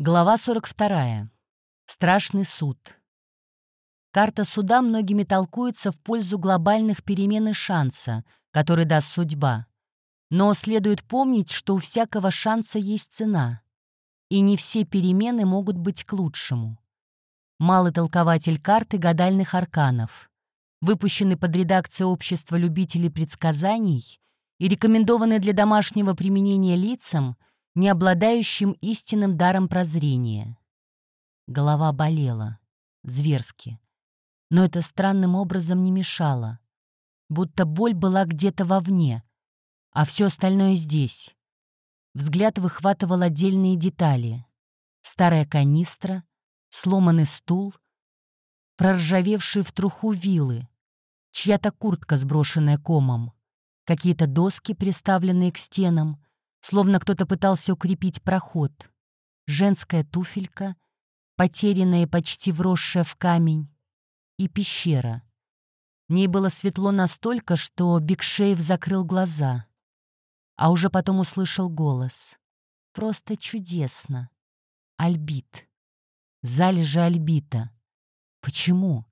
Глава 42. Страшный суд. Карта суда многими толкуется в пользу глобальных перемен и шанса, который даст судьба. Но следует помнить, что у всякого шанса есть цена. И не все перемены могут быть к лучшему. Малый толкователь карты гадальных арканов, выпущенный под редакцией Общества любителей предсказаний и рекомендованный для домашнего применения лицам — не обладающим истинным даром прозрения. Голова болела, зверски. Но это странным образом не мешало. Будто боль была где-то вовне, а все остальное здесь. Взгляд выхватывал отдельные детали. Старая канистра, сломанный стул, проржавевшие в труху вилы, чья-то куртка, сброшенная комом, какие-то доски, приставленные к стенам — словно кто-то пытался укрепить проход. Женская туфелька, потерянная и почти вросшая в камень, и пещера. В ней было светло настолько, что Бигшеев закрыл глаза, а уже потом услышал голос. «Просто чудесно! Альбит! Залежи Альбита! Почему?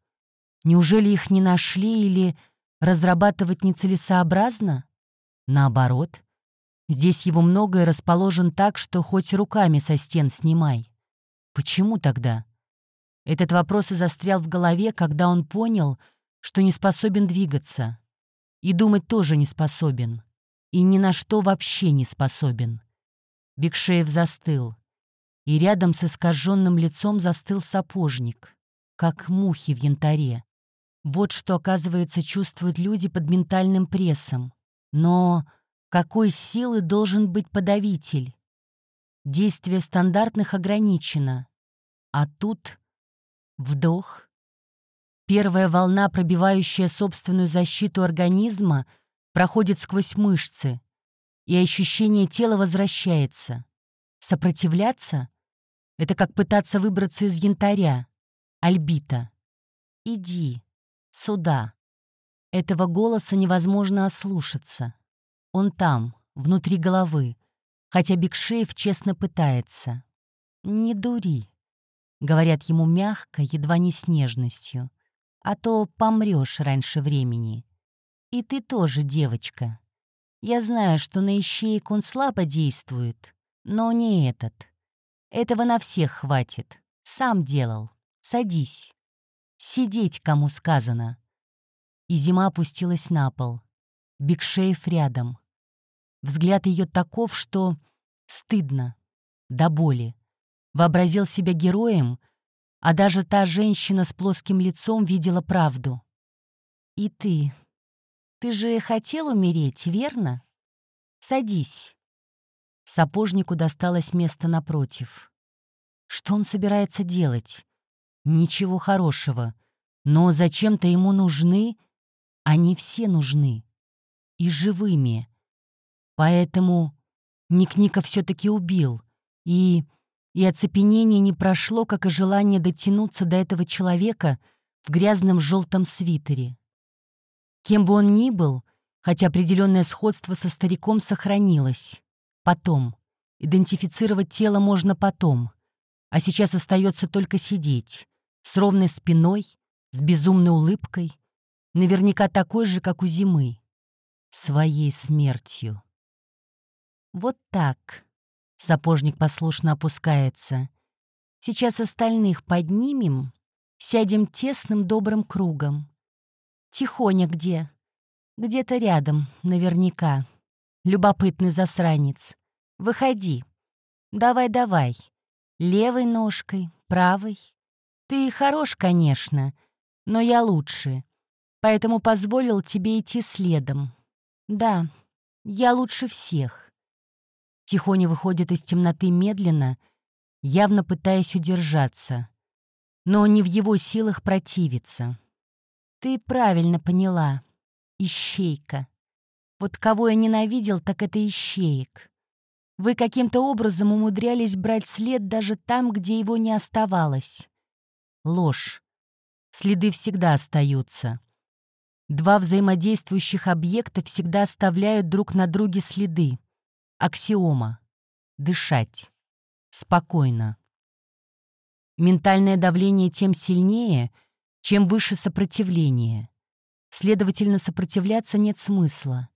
Неужели их не нашли или разрабатывать нецелесообразно? Наоборот — Здесь его многое расположен так, что хоть руками со стен снимай. Почему тогда? Этот вопрос и застрял в голове, когда он понял, что не способен двигаться. И думать тоже не способен. И ни на что вообще не способен. Бекшеев застыл. И рядом с искаженным лицом застыл сапожник, как мухи в янтаре. Вот что, оказывается, чувствуют люди под ментальным прессом. Но какой силы должен быть подавитель? Действие стандартных ограничено. А тут вдох. Первая волна, пробивающая собственную защиту организма, проходит сквозь мышцы, и ощущение тела возвращается. Сопротивляться — это как пытаться выбраться из янтаря, альбита. «Иди, сюда». Этого голоса невозможно ослушаться. Он там, внутри головы, хотя Бекшеев честно пытается. «Не дури», — говорят ему мягко, едва не с нежностью, «а то помрешь раньше времени. И ты тоже девочка. Я знаю, что на ищеек он слабо действует, но не этот. Этого на всех хватит. Сам делал. Садись. Сидеть, кому сказано». И зима опустилась на пол. Бекшеев рядом. Взгляд ее таков, что стыдно, до боли. Вообразил себя героем, а даже та женщина с плоским лицом видела правду. «И ты? Ты же хотел умереть, верно? Садись». Сапожнику досталось место напротив. Что он собирается делать? Ничего хорошего. Но зачем-то ему нужны... Они все нужны. И живыми. Поэтому Ник-Ника все-таки убил, и... и оцепенение не прошло, как и желание дотянуться до этого человека в грязном желтом свитере. Кем бы он ни был, хотя определенное сходство со стариком сохранилось. Потом. Идентифицировать тело можно потом. А сейчас остается только сидеть. С ровной спиной, с безумной улыбкой. Наверняка такой же, как у зимы. Своей смертью. Вот так. Сапожник послушно опускается. Сейчас остальных поднимем, сядем тесным добрым кругом. Тихоня где? Где-то рядом, наверняка. Любопытный засранец. Выходи. Давай-давай. Левой ножкой, правой. Ты хорош, конечно, но я лучше. Поэтому позволил тебе идти следом. Да, я лучше всех. Тихоня выходит из темноты медленно, явно пытаясь удержаться. Но не в его силах противиться. Ты правильно поняла. Ищейка. Вот кого я ненавидел, так это ищеек. Вы каким-то образом умудрялись брать след даже там, где его не оставалось. Ложь. Следы всегда остаются. Два взаимодействующих объекта всегда оставляют друг на друге следы. Аксиома. Дышать. Спокойно. Ментальное давление тем сильнее, чем выше сопротивление. Следовательно, сопротивляться нет смысла.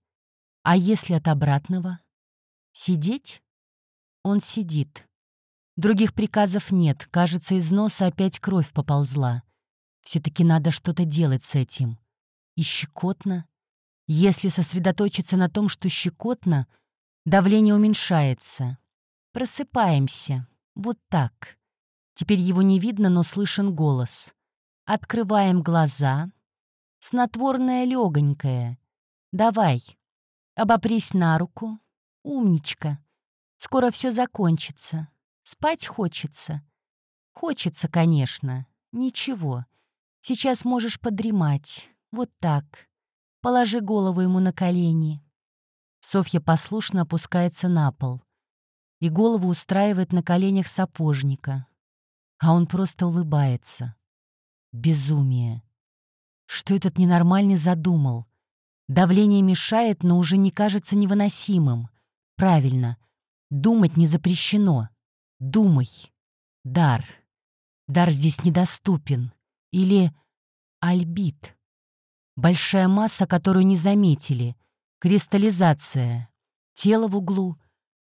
А если от обратного? Сидеть? Он сидит. Других приказов нет, кажется, из носа опять кровь поползла. Все-таки надо что-то делать с этим. И щекотно. Если сосредоточиться на том, что щекотно, давление уменьшается. Просыпаемся. Вот так. Теперь его не видно, но слышен голос. Открываем глаза. Снотворное легонькое. Давай. Обопрись на руку. Умничка. Скоро все закончится. Спать хочется. Хочется, конечно. Ничего. Сейчас можешь подремать. Вот так. Положи голову ему на колени. Софья послушно опускается на пол и голову устраивает на коленях сапожника. А он просто улыбается. Безумие. Что этот ненормальный задумал? Давление мешает, но уже не кажется невыносимым. Правильно. Думать не запрещено. Думай. Дар. Дар здесь недоступен. Или альбит. Большая масса, которую не заметили. Кристаллизация. Тело в углу.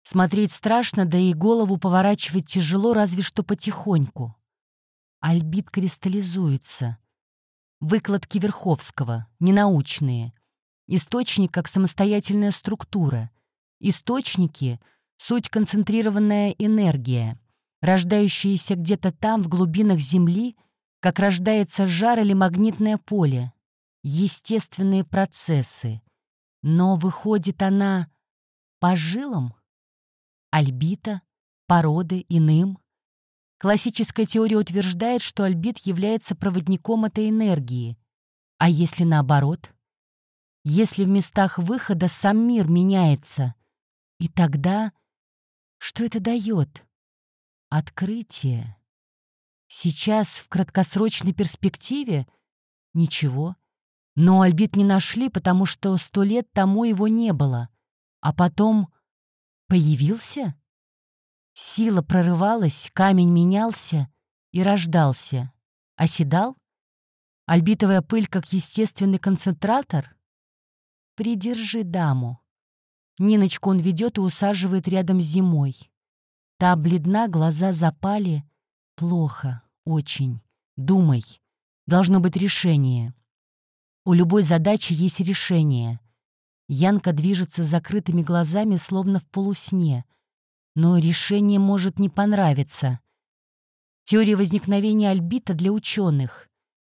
Смотреть страшно, да и голову поворачивать тяжело, разве что потихоньку. Альбит кристаллизуется. Выкладки Верховского, ненаучные. Источник как самостоятельная структура. Источники — суть концентрированная энергия, рождающаяся где-то там, в глубинах Земли — как рождается жар или магнитное поле. Естественные процессы. Но выходит она по жилам? Альбита, породы, иным? Классическая теория утверждает, что альбит является проводником этой энергии. А если наоборот? Если в местах выхода сам мир меняется, и тогда что это дает? Открытие. Сейчас, в краткосрочной перспективе, ничего. Но Альбит не нашли, потому что сто лет тому его не было. А потом появился? Сила прорывалась, камень менялся и рождался. Оседал? Альбитовая пыль как естественный концентратор? Придержи даму. Ниночку он ведет и усаживает рядом с зимой. Та бледна, глаза запали — Плохо, очень. Думай. Должно быть решение. У любой задачи есть решение. Янка движется с закрытыми глазами, словно в полусне. Но решение может не понравиться. Теория возникновения альбита для ученых.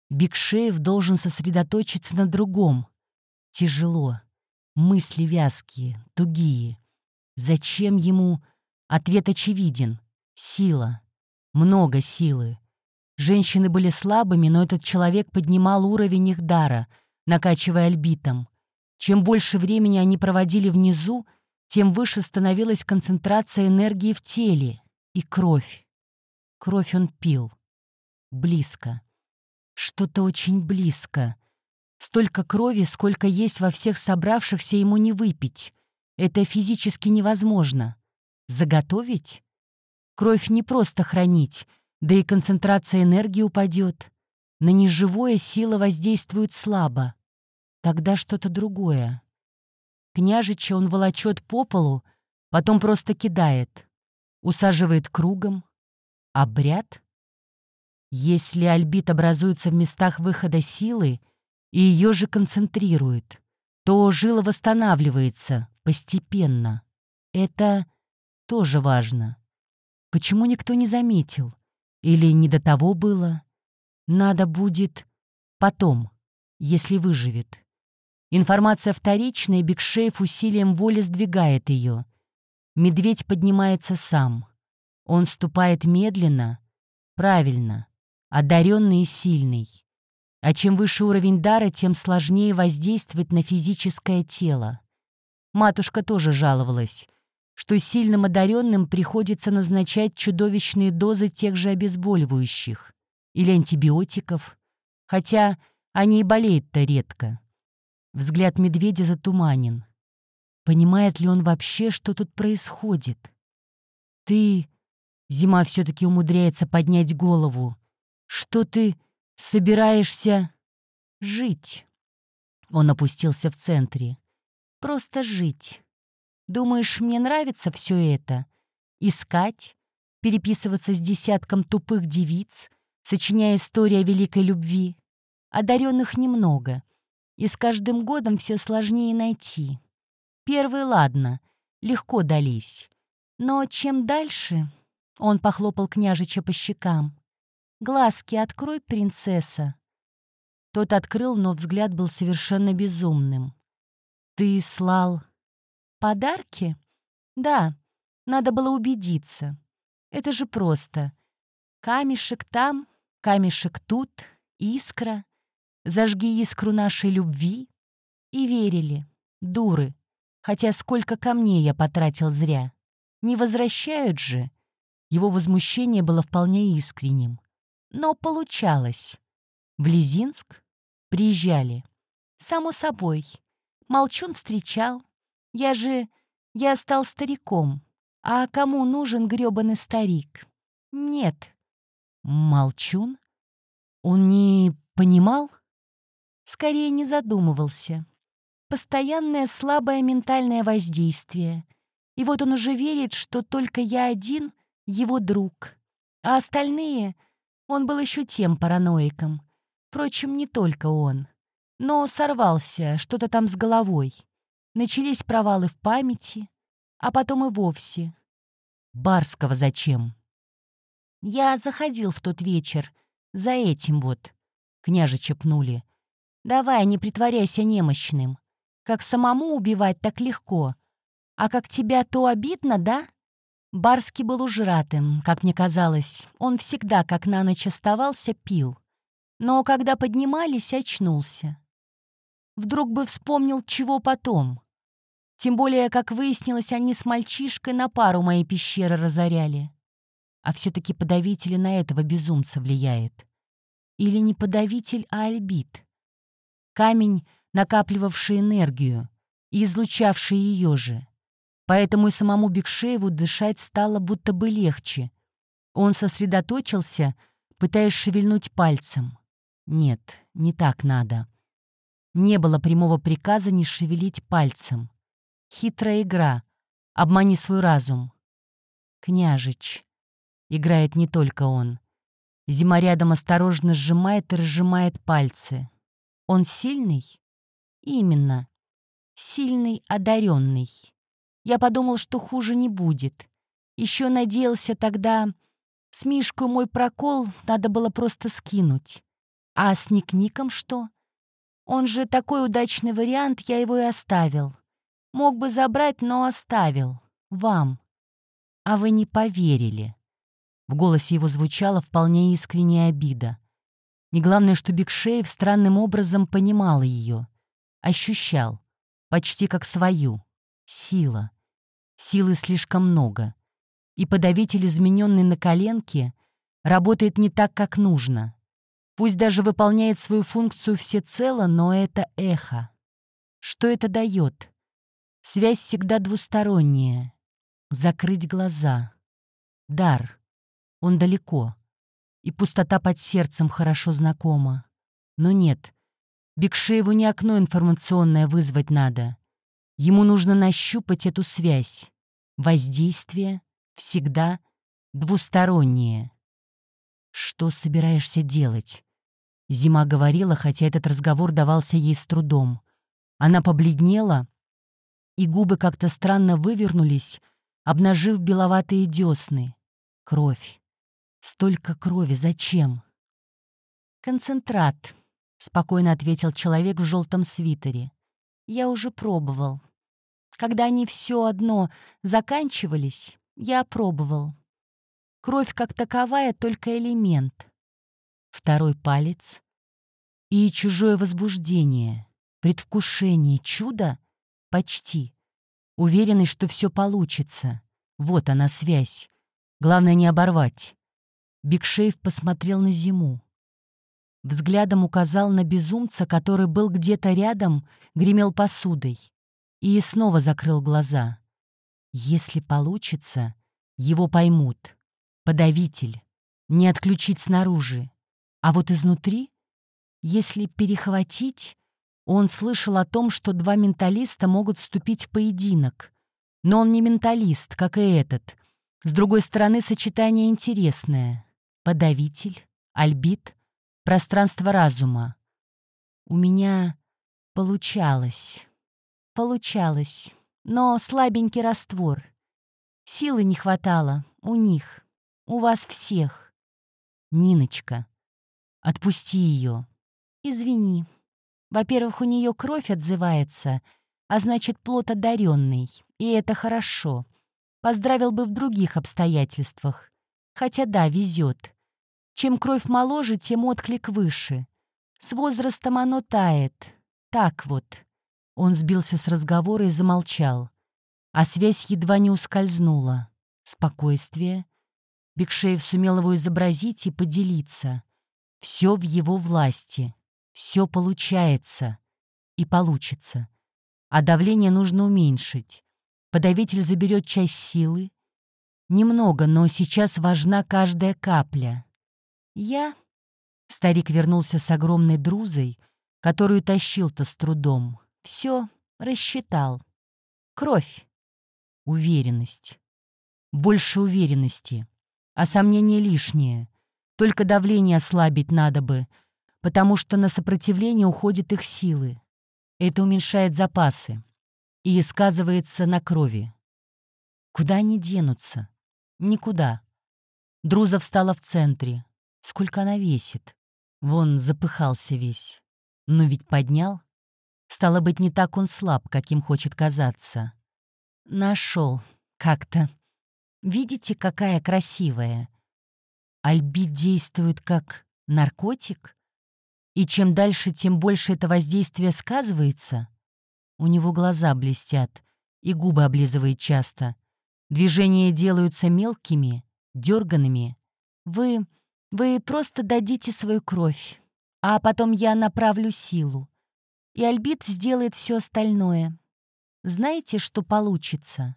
Бигшеев должен сосредоточиться на другом. Тяжело. Мысли вязкие, тугие. Зачем ему? Ответ очевиден. Сила много силы. Женщины были слабыми, но этот человек поднимал уровень их дара, накачивая альбитом. Чем больше времени они проводили внизу, тем выше становилась концентрация энергии в теле и кровь. Кровь он пил. Близко. Что-то очень близко. Столько крови, сколько есть во всех собравшихся, ему не выпить. Это физически невозможно. Заготовить? Кровь не просто хранить, да и концентрация энергии упадет. На неживое сила воздействует слабо. Тогда что-то другое. Княжича он волочет по полу, потом просто кидает. Усаживает кругом. Обряд? Если альбит образуется в местах выхода силы и ее же концентрирует, то жила восстанавливается постепенно. Это тоже важно. Почему никто не заметил? Или не до того было? Надо будет потом, если выживет. Информация вторичная, Бигшеев усилием воли сдвигает ее. Медведь поднимается сам. Он ступает медленно, правильно, одаренный и сильный. А чем выше уровень дара, тем сложнее воздействовать на физическое тело. Матушка тоже жаловалась что сильным одаренным приходится назначать чудовищные дозы тех же обезболивающих или антибиотиков, хотя они и болеют-то редко. Взгляд медведя затуманен. Понимает ли он вообще, что тут происходит? Ты Зима все-таки умудряется поднять голову. Что ты собираешься жить? Он опустился в центре. Просто жить. Думаешь, мне нравится все это? Искать, переписываться с десятком тупых девиц, сочиняя историю о великой любви. Одаренных немного, и с каждым годом все сложнее найти. Первый, ладно, легко дались. Но чем дальше, он похлопал княжича по щекам. «Глазки открой, принцесса!» Тот открыл, но взгляд был совершенно безумным. «Ты слал подарки?» «Да, надо было убедиться. Это же просто. Камешек там, камешек тут, искра. Зажги искру нашей любви». И верили. Дуры. Хотя сколько камней я потратил зря. Не возвращают же. Его возмущение было вполне искренним. Но получалось. В Лизинск приезжали. Само собой. Молчун встречал. Я же... Я стал стариком. А кому нужен грёбаный старик? Нет. Молчун? Он не понимал? Скорее не задумывался. Постоянное слабое ментальное воздействие. И вот он уже верит, что только я один — его друг. А остальные... Он был еще тем параноиком. Впрочем, не только он. Но сорвался, что-то там с головой. Начались провалы в памяти, а потом и вовсе. Барского зачем? Я заходил в тот вечер. За этим вот. Княжича пнули. Давай, не притворяйся немощным. Как самому убивать так легко. А как тебя то обидно, да? Барский был ужратым, как мне казалось. Он всегда, как на ночь оставался, пил. Но когда поднимались, очнулся. Вдруг бы вспомнил, чего потом. Тем более, как выяснилось, они с мальчишкой на пару моей пещеры разоряли. А все-таки подавитель на этого безумца влияет. Или не подавитель, а альбит. Камень, накапливавший энергию и излучавший ее же. Поэтому и самому Бекшееву дышать стало будто бы легче. Он сосредоточился, пытаясь шевельнуть пальцем. Нет, не так надо. Не было прямого приказа не шевелить пальцем. Хитрая игра. Обмани свой разум. Княжич. Играет не только он. Зима рядом осторожно сжимает и разжимает пальцы. Он сильный? Именно. Сильный, одаренный. Я подумал, что хуже не будет. Еще надеялся тогда... С Мишкой мой прокол надо было просто скинуть. А с Ник-Ником что? Он же такой удачный вариант, я его и оставил. Мог бы забрать, но оставил. Вам. А вы не поверили. В голосе его звучала вполне искренняя обида. Не главное, что Бигшеев странным образом понимал ее. Ощущал. Почти как свою. Сила. Силы слишком много. И подавитель, измененный на коленке, работает не так, как нужно. Пусть даже выполняет свою функцию всецело, но это эхо. Что это дает? Связь всегда двусторонняя. Закрыть глаза. Дар. Он далеко. И пустота под сердцем хорошо знакома. Но нет. Бекшееву не окно информационное вызвать надо. Ему нужно нащупать эту связь. Воздействие всегда двустороннее. «Что собираешься делать?» Зима говорила, хотя этот разговор давался ей с трудом. Она побледнела, и губы как-то странно вывернулись, обнажив беловатые десны. Кровь. Столько крови. Зачем? «Концентрат», — спокойно ответил человек в желтом свитере. Я уже пробовал. Когда они все одно заканчивались, я пробовал. Кровь как таковая — только элемент. Второй палец. И чужое возбуждение, предвкушение, чудо — почти. Уверенный, что все получится. Вот она связь. Главное не оборвать. Бигшейв посмотрел на зиму. Взглядом указал на безумца, который был где-то рядом, гремел посудой. И снова закрыл глаза. Если получится, его поймут. Подавитель. Не отключить снаружи. А вот изнутри, если перехватить, он слышал о том, что два менталиста могут вступить в поединок. Но он не менталист, как и этот. С другой стороны, сочетание интересное. Подавитель, альбит, пространство разума. У меня получалось. Получалось. Но слабенький раствор. Силы не хватало. У них. У вас всех. Ниночка. Отпусти ее. Извини. Во-первых, у нее кровь отзывается, а значит, плод одаренный, и это хорошо. Поздравил бы в других обстоятельствах. Хотя да, везет. Чем кровь моложе, тем отклик выше. С возрастом оно тает. Так вот. Он сбился с разговора и замолчал. А связь едва не ускользнула. Спокойствие. Бекшеев сумел его изобразить и поделиться. Все в его власти. Все получается. И получится. А давление нужно уменьшить. Подавитель заберет часть силы. Немного, но сейчас важна каждая капля. Я... Старик вернулся с огромной друзой, которую тащил-то с трудом. Все рассчитал. Кровь. Уверенность. Больше уверенности. А сомнения лишние. Только давление ослабить надо бы — потому что на сопротивление уходят их силы. Это уменьшает запасы и сказывается на крови. Куда они денутся? Никуда. Друза встала в центре. Сколько она весит? Вон запыхался весь. Но ведь поднял. Стало быть, не так он слаб, каким хочет казаться. Нашел. Как-то. Видите, какая красивая. Альбит действует как наркотик? И чем дальше, тем больше это воздействие сказывается. У него глаза блестят, и губы облизывает часто. Движения делаются мелкими, дерганными. Вы... вы просто дадите свою кровь, а потом я направлю силу. И Альбит сделает все остальное. Знаете, что получится?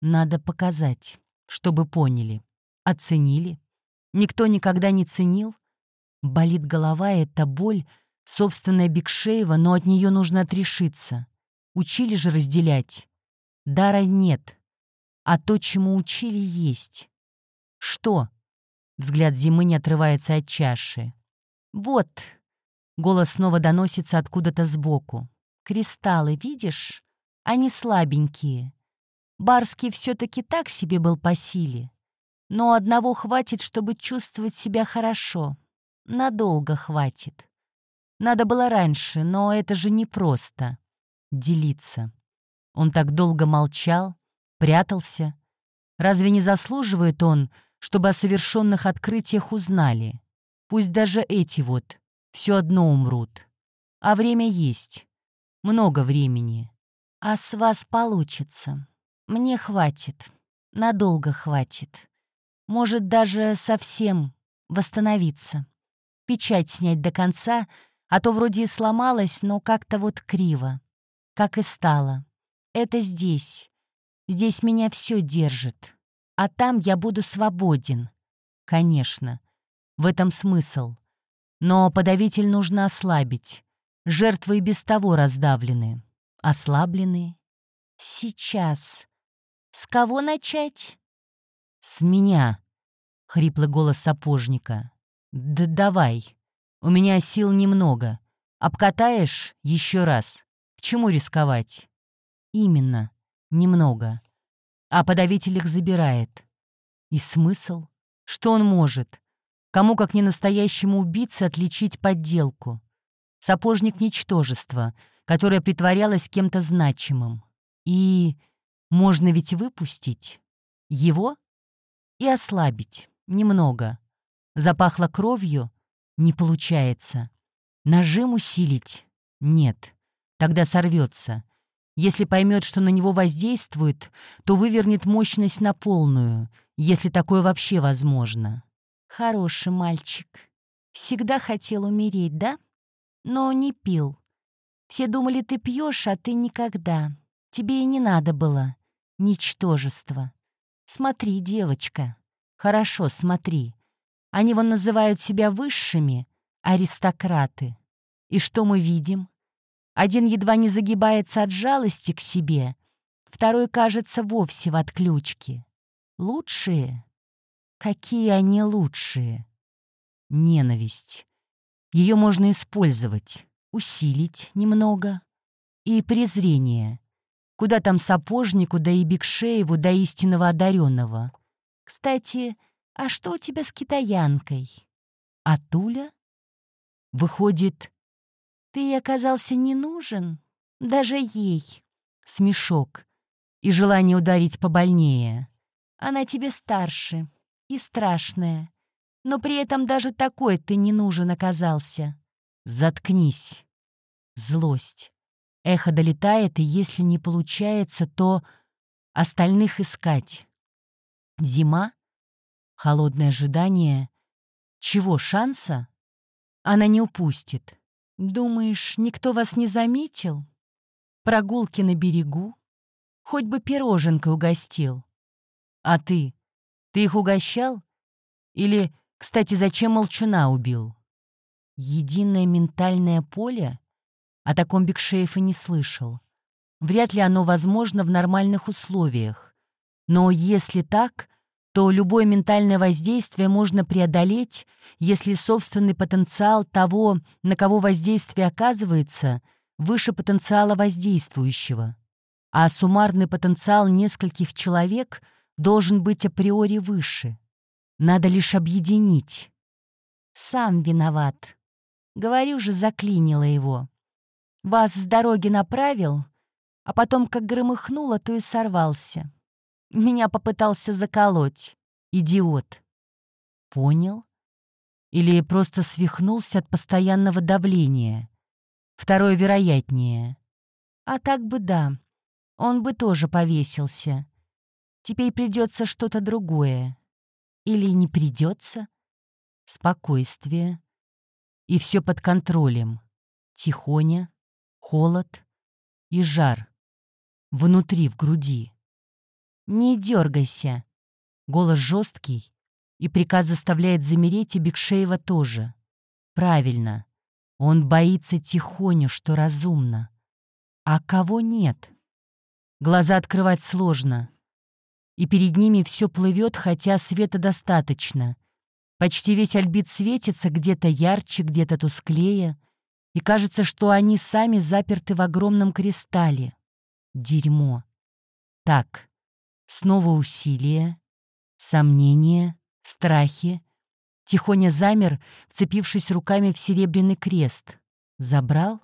Надо показать, чтобы поняли, оценили. Никто никогда не ценил, Болит голова, это боль, собственная Бекшеева, но от нее нужно отрешиться. Учили же разделять. Дара нет, а то, чему учили, есть. Что? Взгляд зимы не отрывается от чаши. Вот. Голос снова доносится откуда-то сбоку. Кристаллы, видишь? Они слабенькие. Барский все-таки так себе был по силе. Но одного хватит, чтобы чувствовать себя хорошо. Надолго хватит. Надо было раньше, но это же непросто. Делиться. Он так долго молчал, прятался. Разве не заслуживает он, чтобы о совершенных открытиях узнали? Пусть даже эти вот все одно умрут. А время есть. Много времени. А с вас получится. Мне хватит. Надолго хватит. Может, даже совсем восстановиться печать снять до конца, а то вроде и сломалась, но как-то вот криво. Как и стало. Это здесь. Здесь меня все держит. А там я буду свободен. Конечно. В этом смысл. Но подавитель нужно ослабить. Жертвы и без того раздавлены. Ослаблены. Сейчас. С кого начать? С меня. Хриплый голос сапожника. «Да давай. У меня сил немного. Обкатаешь еще раз. К чему рисковать?» «Именно. Немного. А подавитель их забирает. И смысл? Что он может? Кому, как не настоящему убийце, отличить подделку? Сапожник — ничтожество, которое притворялось кем-то значимым. И можно ведь выпустить его и ослабить немного. Запахло кровью? Не получается. Нажим усилить? Нет. Тогда сорвется. Если поймет, что на него воздействует, то вывернет мощность на полную, если такое вообще возможно. Хороший мальчик. Всегда хотел умереть, да? Но не пил. Все думали, ты пьешь, а ты никогда. Тебе и не надо было. Ничтожество. Смотри, девочка. Хорошо, смотри. Они вон называют себя высшими, аристократы. И что мы видим? Один едва не загибается от жалости к себе, второй, кажется, вовсе в отключке. Лучшие? Какие они лучшие? Ненависть. Ее можно использовать, усилить немного. И презрение. Куда там сапожнику, да и Бекшееву, да истинного одаренного. Кстати, а что у тебя с китаянкой? А Туля? Выходит, ты оказался не нужен? Даже ей. Смешок. И желание ударить побольнее. Она тебе старше и страшная. Но при этом даже такой ты не нужен оказался. Заткнись. Злость. Эхо долетает, и если не получается, то остальных искать. Зима? Холодное ожидание. Чего, шанса? Она не упустит. Думаешь, никто вас не заметил? Прогулки на берегу? Хоть бы пироженкой угостил. А ты? Ты их угощал? Или, кстати, зачем молчуна убил? Единое ментальное поле? О таком Бекшеев и не слышал. Вряд ли оно возможно в нормальных условиях. Но если так, то любое ментальное воздействие можно преодолеть, если собственный потенциал того, на кого воздействие оказывается, выше потенциала воздействующего. А суммарный потенциал нескольких человек должен быть априори выше. Надо лишь объединить. Сам виноват. Говорю же, заклинило его. Вас с дороги направил, а потом, как громыхнуло, то и сорвался. Меня попытался заколоть. Идиот. Понял? Или просто свихнулся от постоянного давления? Второе вероятнее. А так бы да, он бы тоже повесился. Теперь придется что-то другое. Или не придется? Спокойствие. И все под контролем. Тихоня, холод и жар. Внутри, в груди. «Не дергайся!» Голос жесткий, и приказ заставляет замереть и Бекшеева тоже. Правильно. Он боится тихоню, что разумно. А кого нет? Глаза открывать сложно. И перед ними все плывет, хотя света достаточно. Почти весь альбит светится, где-то ярче, где-то тусклее. И кажется, что они сами заперты в огромном кристалле. Дерьмо. Так, Снова усилие, сомнения, страхи. Тихоня замер, вцепившись руками в серебряный крест. Забрал?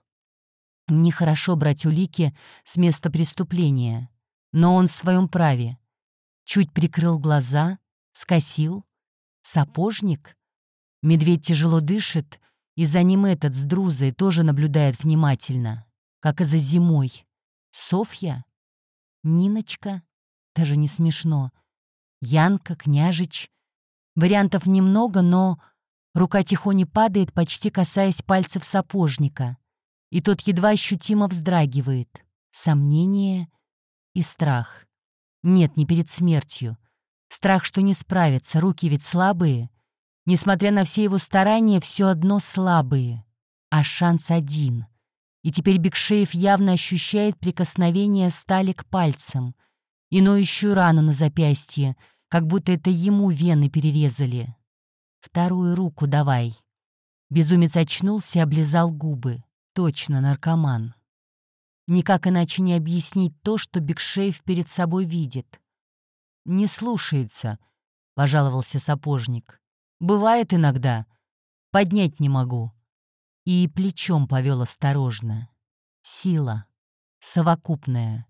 Нехорошо брать улики с места преступления, но он в своем праве. Чуть прикрыл глаза, скосил. Сапожник? Медведь тяжело дышит, и за ним этот с друзой тоже наблюдает внимательно, как и за зимой. Софья? Ниночка? Даже не смешно. Янка, княжич. Вариантов немного, но рука тихоне падает, почти касаясь пальцев сапожника. И тот едва ощутимо вздрагивает. Сомнение и страх. Нет, не перед смертью. Страх, что не справится, руки ведь слабые. Несмотря на все его старания, все одно слабые. А шанс один. И теперь Бекшеев явно ощущает прикосновение стали к пальцам — и ноющую рану на запястье, как будто это ему вены перерезали. «Вторую руку давай». Безумец очнулся и облизал губы. Точно наркоман. Никак иначе не объяснить то, что Бекшеев перед собой видит. «Не слушается», — пожаловался сапожник. «Бывает иногда. Поднять не могу». И плечом повел осторожно. Сила. Совокупная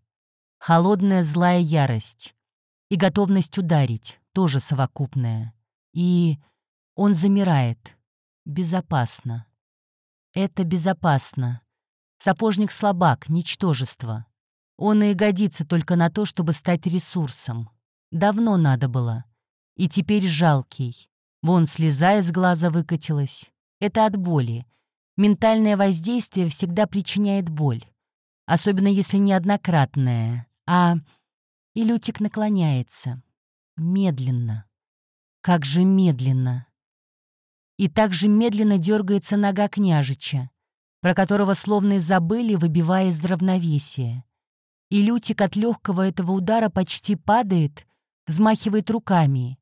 холодная злая ярость и готовность ударить, тоже совокупная. И он замирает. Безопасно. Это безопасно. Сапожник слабак, ничтожество. Он и годится только на то, чтобы стать ресурсом. Давно надо было. И теперь жалкий. Вон слеза из глаза выкатилась. Это от боли. Ментальное воздействие всегда причиняет боль. Особенно если неоднократное. А... И Лютик наклоняется. Медленно. Как же медленно. И так же медленно дергается нога княжича, про которого словно и забыли, выбивая из равновесия. И Лютик от легкого этого удара почти падает, взмахивает руками.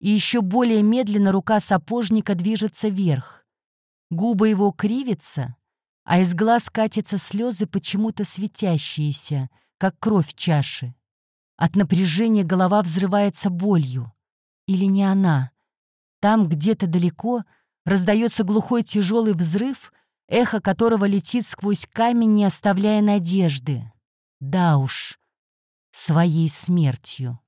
И еще более медленно рука сапожника движется вверх. Губы его кривятся, а из глаз катятся слезы, почему-то светящиеся, как кровь в чаше. От напряжения голова взрывается болью. Или не она? Там, где-то далеко, раздается глухой тяжелый взрыв, эхо которого летит сквозь камень, не оставляя надежды. Да уж, своей смертью.